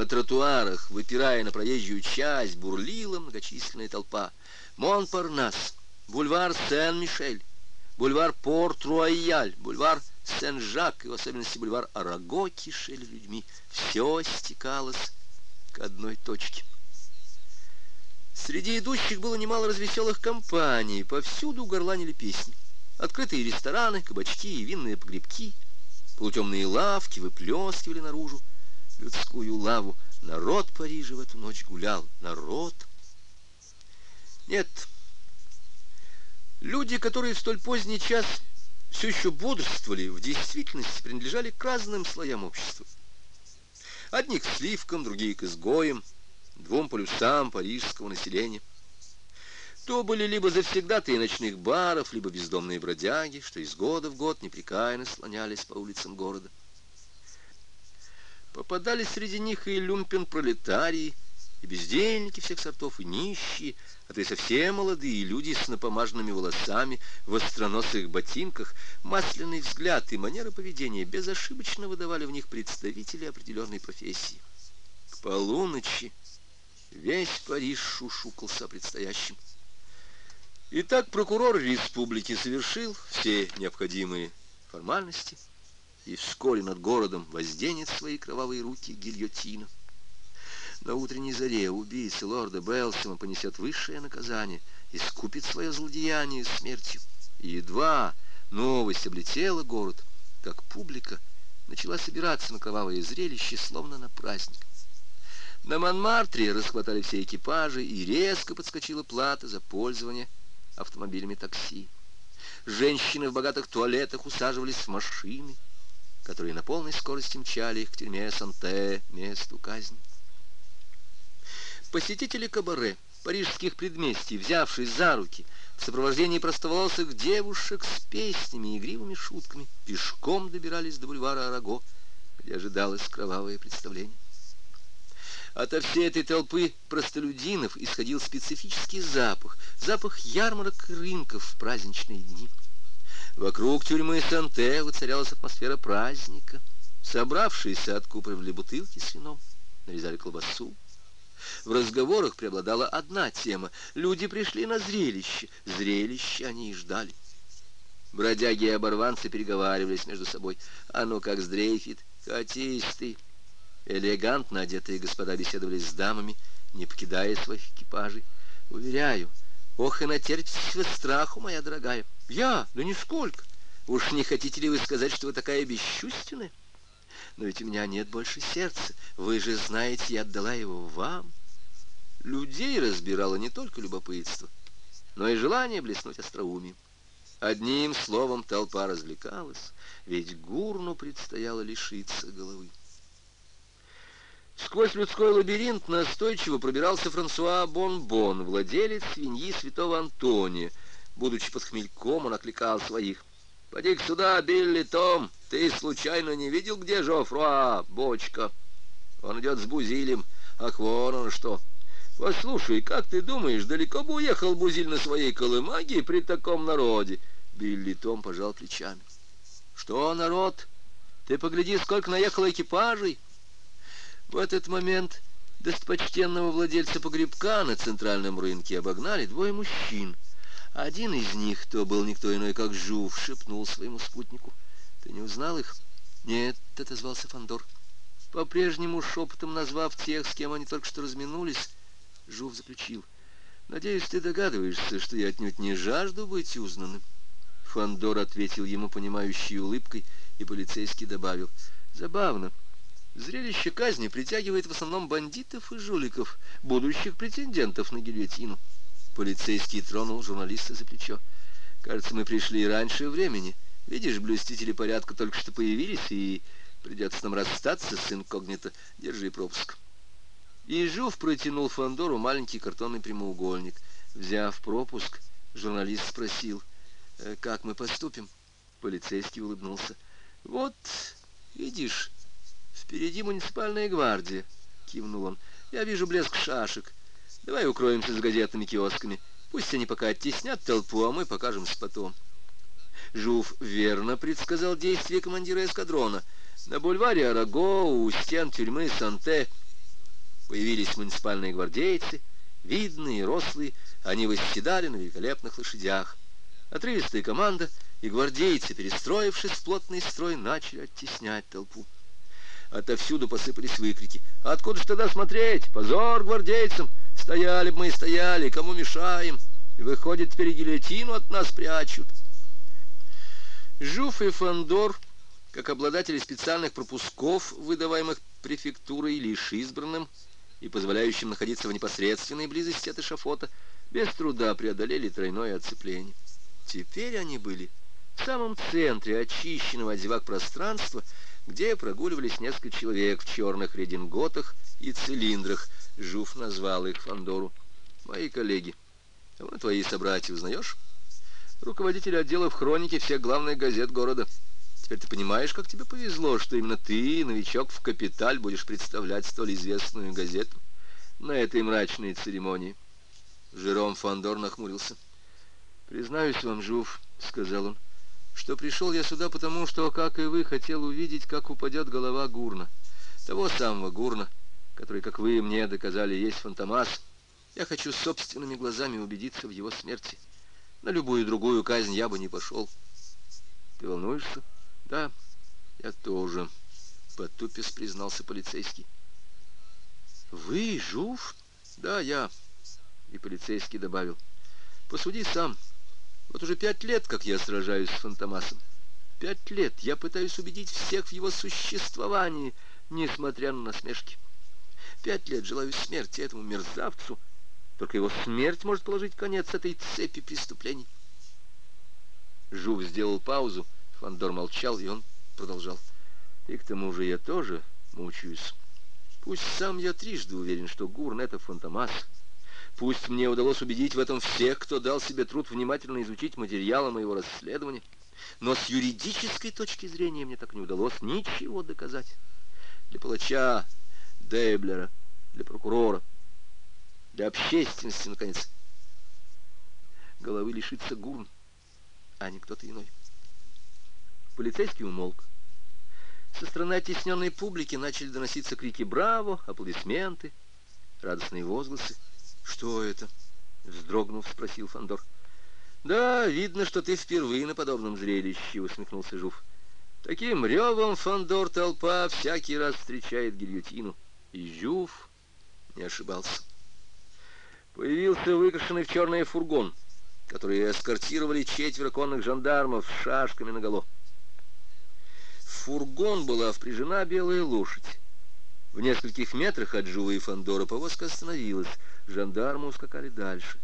На тротуарах, выпирая на проезжую часть, бурлила многочисленная толпа. Монпарнас, бульвар Сен-Мишель, бульвар Порт-Руайяль, бульвар Сен-Жак и в особенности бульвар Араго кишели людьми. Все стекалось к одной точке. Среди идущих было немало развеселых компаний, повсюду горланили песни. Открытые рестораны, кабачки и винные погребки, полутемные лавки выплескивали наружу людскую лаву. Народ Парижа в эту ночь гулял. Народ. Нет. Люди, которые в столь поздний час все еще бодрствовали, в действительности принадлежали к разным слоям общества. Одни к сливкам, другие к изгоям, двум полюсам парижского населения. То были либо завсегдатые ночных баров, либо бездомные бродяги, что из года в год непрекаянно слонялись по улицам города. Попадались среди них и люмпен-пролетарии, и бездельники всех сортов, и нищие, а то и совсем молодые люди с напомаженными волосами, в остроносых ботинках, масляный взгляд и манера поведения безошибочно выдавали в них представители определенной профессии. К полуночи весь Париж шушукался предстоящим предстоящем. Итак, прокурор республики совершил все необходимые формальности – и вскоре над городом возденет свои кровавые руки гильотина. На утренней заре убийца лорда Белсома понесет высшее наказание, искупит свое злодеяние смертью. И едва новость облетела город, как публика начала собираться на кровавое зрелище, словно на праздник. На Монмартре расхватали все экипажи, и резко подскочила плата за пользование автомобилями такси. Женщины в богатых туалетах усаживались в машины, которые на полной скорости мчали их к тюрьме Санте, месту казни. Посетители кабаре, парижских предместий, взявшись за руки, в сопровождении простоволосых девушек с песнями и игривыми шутками, пешком добирались до бульвара Араго, где ожидалось кровавое представление. Ото всей этой толпы простолюдинов исходил специфический запах, запах ярмарок и рынков в праздничные дни – Вокруг тюрьмы Санте воцарялась атмосфера праздника. Собравшиеся откупривали бутылки с вином, нарезали колбасу. В разговорах преобладала одна тема. Люди пришли на зрелище. Зрелище они и ждали. Бродяги и оборванцы переговаривались между собой. «А ну как сдрейфит! Катись ты!» Элегантно одетые господа беседовали с дамами, не покидая своих экипажей. «Уверяю, ох и натерпитесь вы страху, моя дорогая!» Я? Да нисколько. Уж не хотите ли вы сказать, что вы такая бесчувственная? Но ведь у меня нет больше сердца. Вы же знаете, я отдала его вам. Людей разбирало не только любопытство, но и желание блеснуть остроумием. Одним словом толпа развлекалась, ведь Гурну предстояло лишиться головы. Сквозь людской лабиринт настойчиво пробирался Франсуа Бонбон, -Бон, владелец свиньи святого Антония, Будучи под хмельком, он окликал своих. поди сюда, Билли Том, ты случайно не видел, где Жофруа, бочка? Он идет с Бузилем. Ах, вон он что!» «Послушай, как ты думаешь, далеко бы уехал Бузиль на своей колымаге при таком народе?» Билли Том пожал плечами. «Что, народ? Ты погляди, сколько наехало экипажей!» В этот момент достопочтенного владельца погребка на центральном рынке обогнали двое мужчин — один из них, кто был никто иной, как Жув, шепнул своему спутнику. «Ты не узнал их?» «Нет», — отозвался Фандор. По-прежнему шепотом назвав тех, с кем они только что разминулись, Жув заключил. «Надеюсь, ты догадываешься, что я отнюдь не жажду быть узнанным». Фандор ответил ему понимающей улыбкой, и полицейский добавил. «Забавно. Зрелище казни притягивает в основном бандитов и жуликов, будущих претендентов на гильотину». Полицейский тронул журналиста за плечо. «Кажется, мы пришли раньше времени. Видишь, блюстители порядка только что появились, и придется нам расстаться с инкогнито. Держи пропуск». И Жув протянул Фандору маленький картонный прямоугольник. Взяв пропуск, журналист спросил, «Э, «Как мы поступим?» Полицейский улыбнулся. «Вот, видишь, впереди муниципальная гвардия», — кивнул он. «Я вижу блеск шашек». Давай укроемся с газетными киосками. Пусть они пока оттеснят толпу, а мы покажемся потом». Жув верно предсказал действия командира эскадрона. На бульваре Араго, у стен тюрьмы Санте появились муниципальные гвардейцы, видные, рослые, они восседали на великолепных лошадях. Отрывистая команда и гвардейцы, перестроившись в плотный строй, начали оттеснять толпу. Отовсюду посыпались выкрики. «Откуда же тогда смотреть? Позор гвардейцам!» Стояли бы мы, стояли, кому мешаем? И выходит, теперь гильотину от нас прячут. Жуф и Фандор, как обладатели специальных пропусков, выдаваемых префектурой лишь избранным и позволяющим находиться в непосредственной близости от эшафота, без труда преодолели тройное оцепление. Теперь они были в самом центре очищенного от зевак пространства, где прогуливались несколько человек в черных рединготах и цилиндрах. Жуф назвал их Фандору. Мои коллеги. А вон твои собратья, узнаешь? Руководители отделов хронике всех главных газет города. Теперь ты понимаешь, как тебе повезло, что именно ты, новичок в «Капиталь», будешь представлять столь известную газету на этой мрачной церемонии. Жером Фандор нахмурился. «Признаюсь вам, Жуф», — сказал он, — «что пришел я сюда потому, что, как и вы, хотел увидеть, как упадет голова Гурна. Того самого Гурна, который, как вы мне доказали, есть Фантомас, я хочу собственными глазами убедиться в его смерти. На любую другую казнь я бы не пошел. Ты волнуешься? Да, я тоже, потупис признался полицейский. Вы, Жуф? Да, я. И полицейский добавил. Посуди сам. Вот уже пять лет, как я сражаюсь с Фантомасом. Пять лет я пытаюсь убедить всех в его существовании, несмотря на насмешки пять лет желаю смерти этому мерзавцу. Только его смерть может положить конец этой цепи преступлений. Жук сделал паузу, Фандор молчал, и он продолжал. И к тому же я тоже мучаюсь. Пусть сам я трижды уверен, что Гурн — это фантомас. Пусть мне удалось убедить в этом всех, кто дал себе труд внимательно изучить материалы моего расследования. Но с юридической точки зрения мне так не удалось ничего доказать. Для палача Дейблера, для прокурора, для общественности, наконец. Головы лишится Гурн, а не кто-то иной. Полицейский умолк. Со стороны оттесненной публики начали доноситься крики «Браво!», аплодисменты, радостные возгласы. «Что это?» — вздрогнув, спросил Фандор. «Да, видно, что ты впервые на подобном зрелище», — усмехнулся Жуф. «Таким ревом, Фандор, толпа всякий раз встречает гильотину». Изюв не ошибался. Появился выкрашенный в черный фургон, который эскортировали четверо конных жандармов с шашками наголо. В фургон была впряжена белая лошадь. В нескольких метрах от Жува и Фандора повозка остановилась. Жандармы ускакали дальше.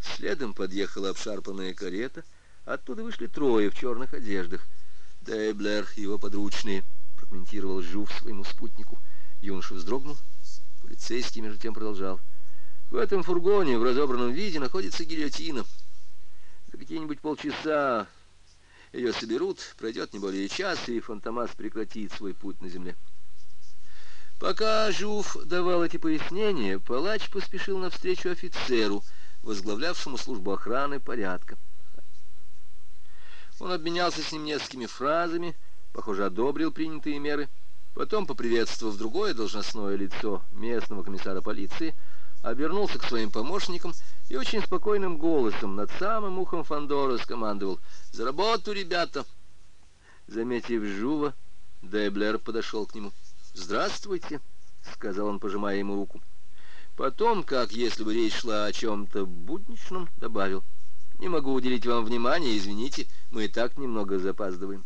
Следом подъехала обшарпанная карета. Оттуда вышли трое в черных одеждах. «Дейблер, его подручные», — прокомментировал Жув своему спутнику — Юноша вздрогнул. Полицейский между тем продолжал. В этом фургоне в разобранном виде находится гильотина. За какие-нибудь полчаса ее соберут, пройдет не более час, и Фантомас прекратит свой путь на земле. Пока Жуф давал эти пояснения, палач поспешил навстречу офицеру, возглавлявшему службу охраны порядка. Он обменялся с ним несколькими фразами, похоже, одобрил принятые меры — Потом, поприветствовав другое должностное лицо местного комиссара полиции, обернулся к своим помощникам и очень спокойным голосом над самым ухом Фандора скомандовал «За работу, ребята!» Заметив Жува, Деблер подошел к нему. «Здравствуйте!» — сказал он, пожимая ему руку. Потом, как если бы речь шла о чем-то будничном, добавил. «Не могу уделить вам внимания, извините, мы и так немного запаздываем».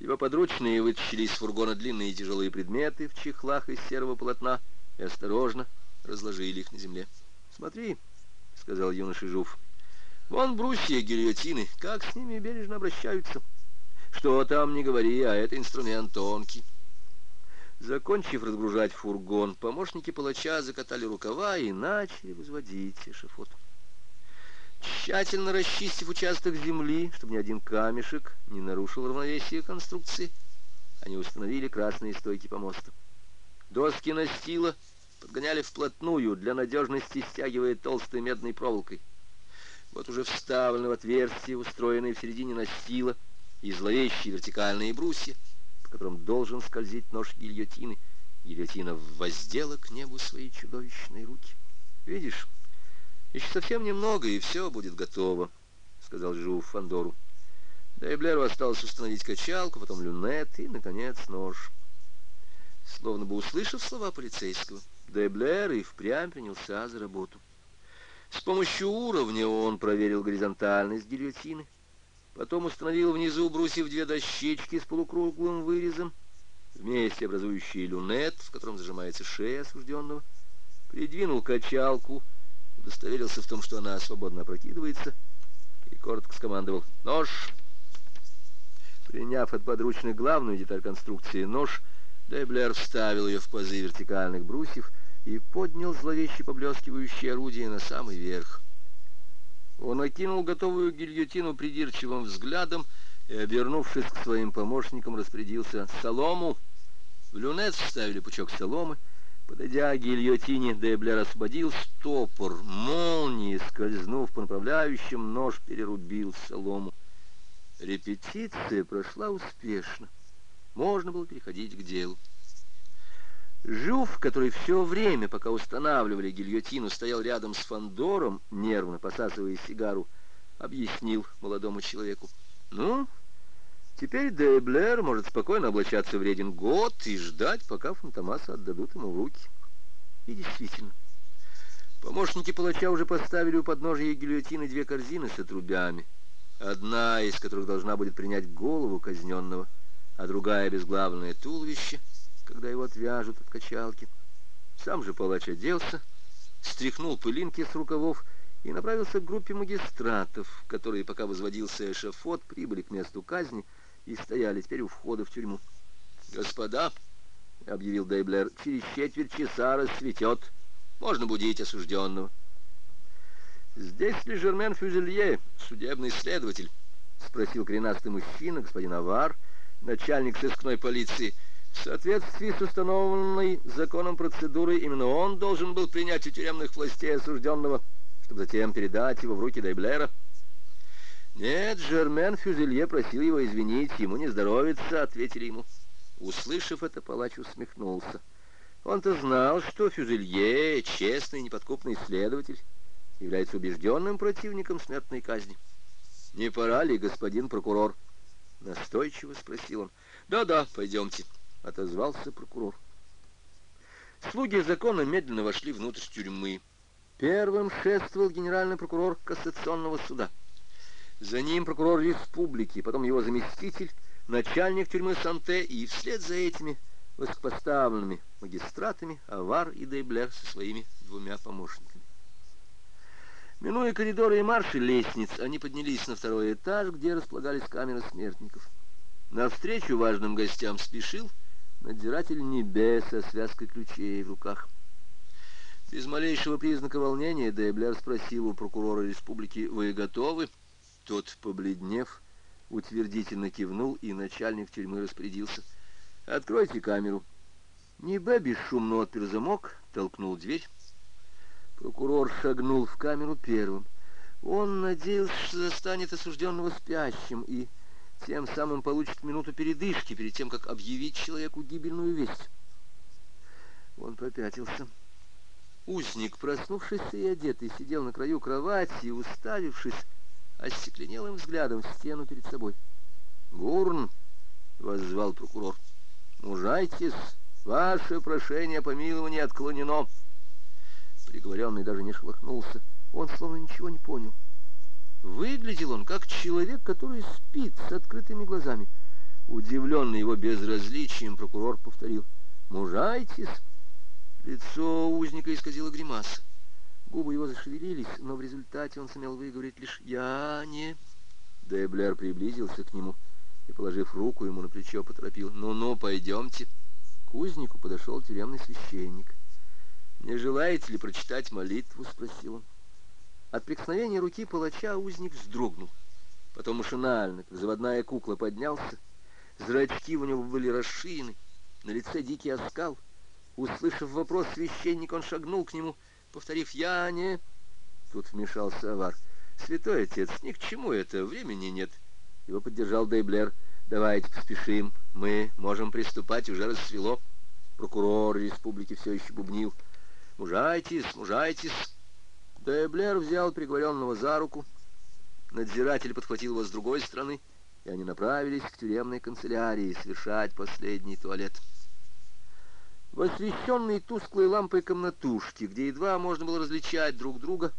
Его подручные вытащили из фургона длинные тяжелые предметы в чехлах из серого полотна и осторожно разложили их на земле. «Смотри», — сказал юноша Жуф, — «вон брусья гильотины, как с ними бережно обращаются. Что там, не говори, а это инструмент тонкий». Закончив разгружать фургон, помощники палача закатали рукава и начали возводить эшифот. Тщательно расчистив участок земли, чтобы ни один камешек не нарушил равновесие конструкции, они установили красные стойки помоста. Доски настила подгоняли вплотную, для надежности стягивая толстой медной проволокой. Вот уже вставлены в отверстие, устроенные в середине настила, и зловещие вертикальные брусья, по которым должен скользить нож гильотины. Гильотина воздела к небу свои чудовищные руки. Видишь? «Еще совсем немного, и все будет готово», — сказал Жуф Фандору. Дейблеру осталось установить качалку, потом люнет и, наконец, нож. Словно бы услышав слова полицейского, Дейблер и впрямь принялся за работу. С помощью уровня он проверил горизонтальность гильотины, потом установил внизу брусьев две дощечки с полукруглым вырезом, вместе образующие люнет, в котором зажимается шея осужденного, придвинул качалку — удостоверился в том, что она свободно опрокидывается, и коротко скомандовал «Нож!». Приняв от подручных главную деталь конструкции «Нож», Деблер вставил ее в пазы вертикальных брусьев и поднял зловеще поблескивающее орудие на самый верх. Он окинул готовую гильотину придирчивым взглядом и, обернувшись к своим помощникам, распорядился «Солому!». В люнет вставили пучок соломы — Подойдя к гильотине, Деблер освободил стопор. Молнией, скользнув по направляющим, нож перерубил солому. Репетиция прошла успешно. Можно было переходить к делу. Жюф, который все время, пока устанавливали гильотину, стоял рядом с Фандором, нервно посасывая сигару, объяснил молодому человеку. «Ну, Теперь де Блер может спокойно облачаться в Редин год и ждать, пока Фантомаса отдадут ему в руки. И действительно, помощники палача уже поставили у подножия гильотины две корзины с отрубями, одна из которых должна будет принять голову казненного, а другая — безглавное туловище, когда его отвяжут от качалки. Сам же палач оделся, стряхнул пылинки с рукавов и направился к группе магистратов, которые, пока возводился эшафот, прибыли к месту казни — и стояли теперь у входа в тюрьму. «Господа!» — объявил Дейблер. «Через четверть часа расцветет. Можно будить осужденного». «Здесь ли Жермен Фюзелье, судебный следователь?» — спросил коренастый мужчина, господин Авар, начальник сыскной полиции. «В соответствии с установленной законом процедурой именно он должен был принять у тюремных властей осужденного, чтобы затем передать его в руки Дейблера». «Нет, Жермен Фюзелье просил его извинить, ему не здоровится», — ответили ему. Услышав это, палач усмехнулся. Он-то знал, что Фюзелье, честный неподкупный следователь, является убежденным противником смертной казни. «Не пора ли, господин прокурор?» — настойчиво спросил он. «Да-да, пойдемте», — отозвался прокурор. Слуги закона медленно вошли внутрь тюрьмы. Первым шествовал генеральный прокурор кассационного суда — за ним прокурор республики, потом его заместитель, начальник тюрьмы Санте и вслед за этими высокопоставленными магистратами Авар и Дейблер со своими двумя помощниками. Минуя коридоры и марши лестниц, они поднялись на второй этаж, где располагались камеры смертников. Навстречу важным гостям спешил надзиратель небес со связкой ключей в руках. Без малейшего признака волнения Дейблер спросил у прокурора республики «Вы готовы?» Тот, побледнев, утвердительно кивнул, и начальник тюрьмы распорядился. «Откройте камеру». Небе бесшумно отпер замок, толкнул дверь. Прокурор шагнул в камеру первым. Он надеялся, что застанет осужденного спящим и тем самым получит минуту передышки перед тем, как объявить человеку гибельную весть. Он попятился. Узник, проснувшийся и одетый, сидел на краю кровати уставившись, остекленелым взглядом в стену перед собой. «Гурн!» — воззвал прокурор. «Мужайтесь! Ваше прошение о помиловании отклонено!» Приговоренный даже не шелохнулся. Он словно ничего не понял. Выглядел он как человек, который спит с открытыми глазами. Удивленный его безразличием, прокурор повторил. «Мужайтесь!» Лицо узника исказило гримаса. Губы его зашевелились, но в результате он сумел выговорить лишь «Я не...» Деблер приблизился к нему и, положив руку ему на плечо, поторопил «Ну-ну, пойдемте». К кузнику подошел тюремный священник. «Не желаете ли прочитать молитву?» — спросил он. От прикосновения руки палача узник вздрогнул. Потом машинально, как заводная кукла, поднялся. Зрачки у него были расширены, на лице дикий оскал. Услышав вопрос священник, он шагнул к нему — Повторив «я а не...» Тут вмешался Авар. «Святой отец, ни к чему это, времени нет». Его поддержал Дейблер. «Давайте поспешим, мы можем приступать, уже расцвело». Прокурор республики все еще бубнил. «Мужайтесь, мужайтесь». Дейблер взял приговоренного за руку. Надзиратель подхватил его с другой стороны, и они направились к тюремной канцелярии совершать последний туалет. В освещенной тусклой лампой комнатушки, где едва можно было различать друг друга,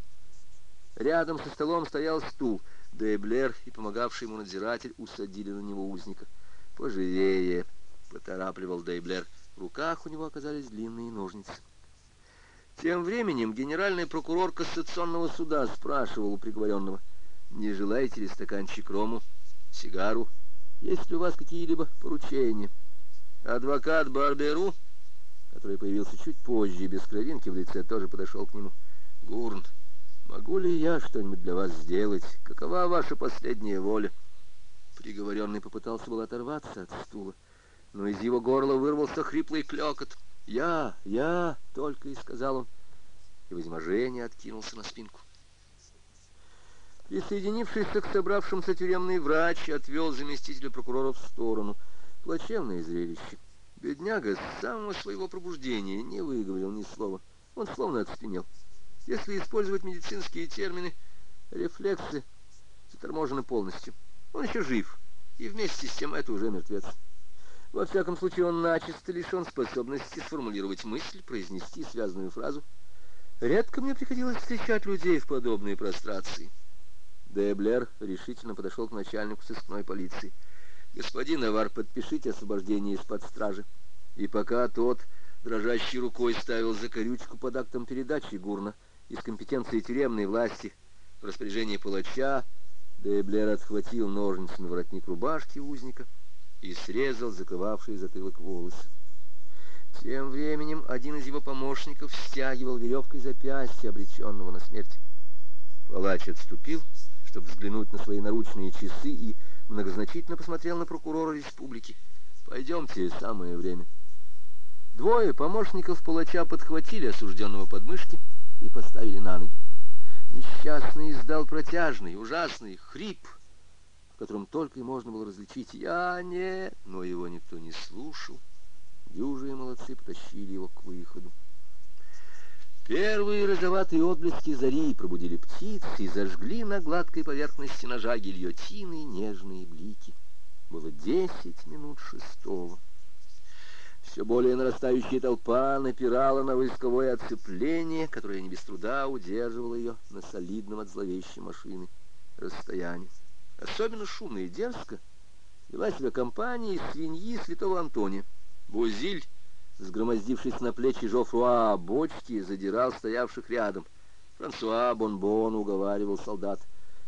рядом со столом стоял стул. Дейблер и помогавший ему надзиратель усадили на него узника. «Поживее!» — поторапливал Дейблер. В руках у него оказались длинные ножницы. Тем временем генеральный прокурор Кассационного суда спрашивал у приговоренного, «Не желаете ли стаканчик рому, сигару? Есть ли у вас какие-либо поручения?» Адвокат Барберу который появился чуть позже, без кровинки в лице, тоже подошел к нему. «Гурн, могу ли я что-нибудь для вас сделать? Какова ваша последняя воля?» Приговоренный попытался был оторваться от стула, но из его горла вырвался хриплый клекот. «Я, я!» — только и сказал он, и в откинулся на спинку. Присоединившись к собравшимся тюремный врач, отвел заместителя прокурора в сторону. Плачевное зрелище. Бедняга с самого своего пробуждения не выговорил ни слова. Он словно оцепенел. Если использовать медицинские термины, рефлексы заторможены полностью. Он еще жив, и вместе с тем это уже мертвец. Во всяком случае, он начисто лишен способности сформулировать мысль, произнести связанную фразу. Редко мне приходилось встречать людей в подобной прострации. Деблер решительно подошел к начальнику сыскной полиции. «Господин Авар, подпишите освобождение из-под стражи». И пока тот дрожащей рукой ставил закорючку под актом передачи Гурна из компетенции тюремной власти в распоряжение палача, Дейблер отхватил ножницами воротник рубашки узника и срезал закрывавшие затылок волосы. Тем временем один из его помощников стягивал веревкой запястье, обреченного на смерть. Палач отступил, чтобы взглянуть на свои наручные часы, и многозначительно посмотрел на прокурора республики. «Пойдемте, самое время». Двое помощников палача подхватили осужденного подмышки и поставили на ноги. Несчастный издал протяжный, ужасный хрип, в котором только и можно было различить «Я не...» Но его никто не слушал. Дюжие молодцы потащили его к выходу. Первые розоватые отблески зари пробудили птиц и зажгли на гладкой поверхности ножа гильотины нежные блики. Было десять минут шестого. Все более нарастающая толпа напирала на войсковое отцепление, которое не без труда удерживало ее на солидном от зловещей машины расстоянии. Особенно шумно и дерзко вела себя компания свиньи святого Антония. Бузиль сгромоздившись на плечи Жофруа бочки, задирал стоявших рядом. Франсуа Бонбон уговаривал солдат.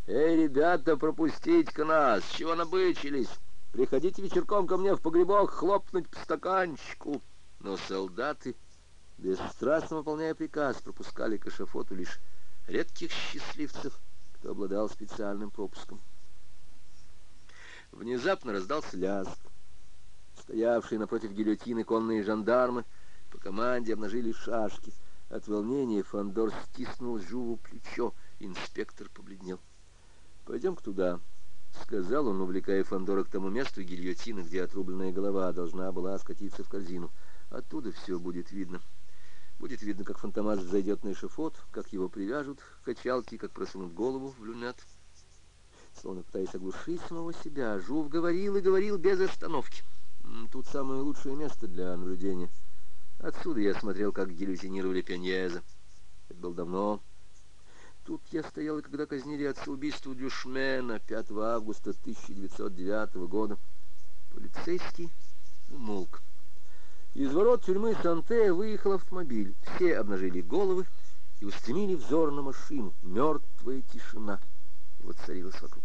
«Эй, ребята, пропустить-ка нас! Чего набычились? Приходите вечерком ко мне в погребок хлопнуть по стаканчику!» Но солдаты, бесстрастно выполняя приказ, пропускали к эшафоту лишь редких счастливцев, кто обладал специальным пропуском. Внезапно раздался лязг. Стоявшие напротив гильотины конные жандармы по команде обнажили шашки. От волнения Фандор стиснул Жуву плечо. Инспектор побледнел. «Пойдем-ка туда», — сказал он, увлекая Фандора к тому месту гильотины, где отрубленная голова должна была скатиться в корзину. «Оттуда все будет видно». Будет видно, как фантомас зайдет на эшифот, как его привяжут к качалке, как просунут голову в люнет. Словно пытаясь оглушить самого себя, Жув говорил и говорил без остановки. Тут самое лучшее место для наблюдения. Отсюда я смотрел, как гильотинировали Пеньеза. Это было давно. Тут я стоял, когда казнили отца убийства Дюшмена 5 августа 1909 года. Полицейский умолк. Из ворот тюрьмы Санте выехал автомобиль. Все обнажили головы и устремили взор на машину. Мертвая тишина воцарилась вокруг.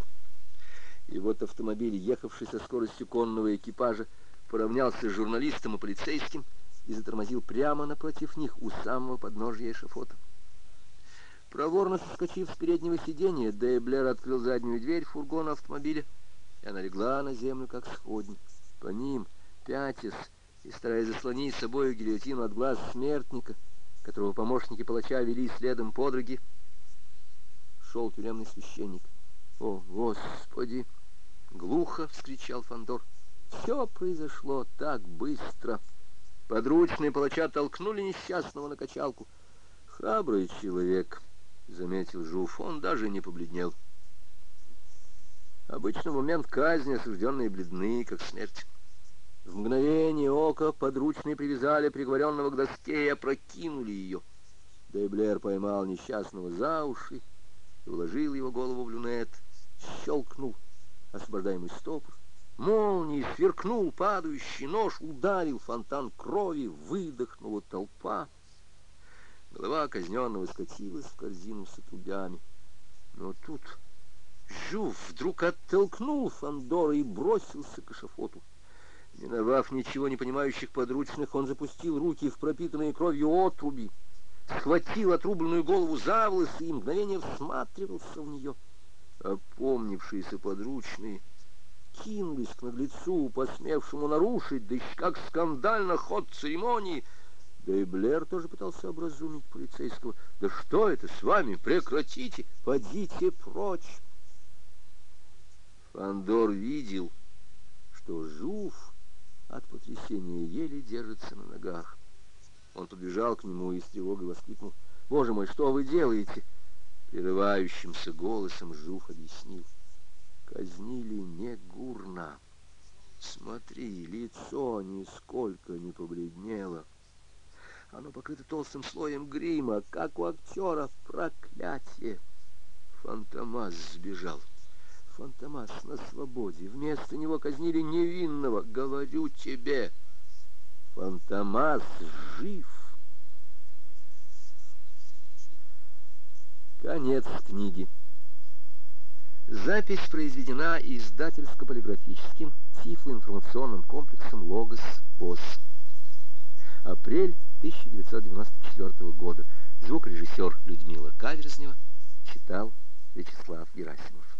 И вот автомобиль, ехавший со скоростью конного экипажа, поравнялся с журналистом и полицейским и затормозил прямо напротив них у самого подножия эшафота. Проворно соскочив с переднего сиденья, Дейблер открыл заднюю дверь фургона автомобиля, и она легла на землю, как сходник. По ним, пятясь и стараясь заслонить собою гильотину от глаз смертника, которого помощники палача вели следом подруги, шел тюремный священник. «О, Господи!» — глухо вскричал Фандор. Все произошло так быстро. Подручные палача толкнули несчастного на качалку. «Храбрый человек», — заметил Жуф, — «он даже не побледнел». Обычно в момент казни осужденные бледны, как смерть. В мгновение ока подручные привязали приговоренного к доске и опрокинули ее. Дейблер поймал несчастного за уши, уложил его голову в люнет, щелкнул освобождаемый стопор. Молнией сверкнул падающий нож, ударил фонтан крови, выдохнула толпа. Голова казненного скатилась в корзину с отрубями. Но тут Жуф вдруг оттолкнул Фандора и бросился к эшафоту. Миновав ничего не понимающих подручных, он запустил руки в пропитанные кровью отруби, схватил отрубленную голову за волосы и мгновение всматривался в нее. Опомнившиеся подручные кинулись к наглецу, посмевшему нарушить, да еще как скандально ход церемонии. Да и Блэр тоже пытался образумить полицейского. «Да что это с вами? Прекратите! пойдите прочь!» Фандор видел, что Жуф от потрясения еле держится на ногах. Он подбежал к нему и с тревогой воскликнул. «Боже мой, что вы делаете?» Прерывающимся голосом Жуф объяснил казнили не гурно. Смотри, лицо нисколько не побледнело. Оно покрыто толстым слоем грима, как у актера в проклятие. Фантомас сбежал. Фантомас на свободе. Вместо него казнили невинного. Говорю тебе, Фантомас жив. Конец книги. Запись произведена издательско-полиграфическим тифлоинформационным комплексом «Логос ПОС». Апрель 1994 года. Звукорежиссер Людмила Каверзнева читал Вячеслав Герасимов.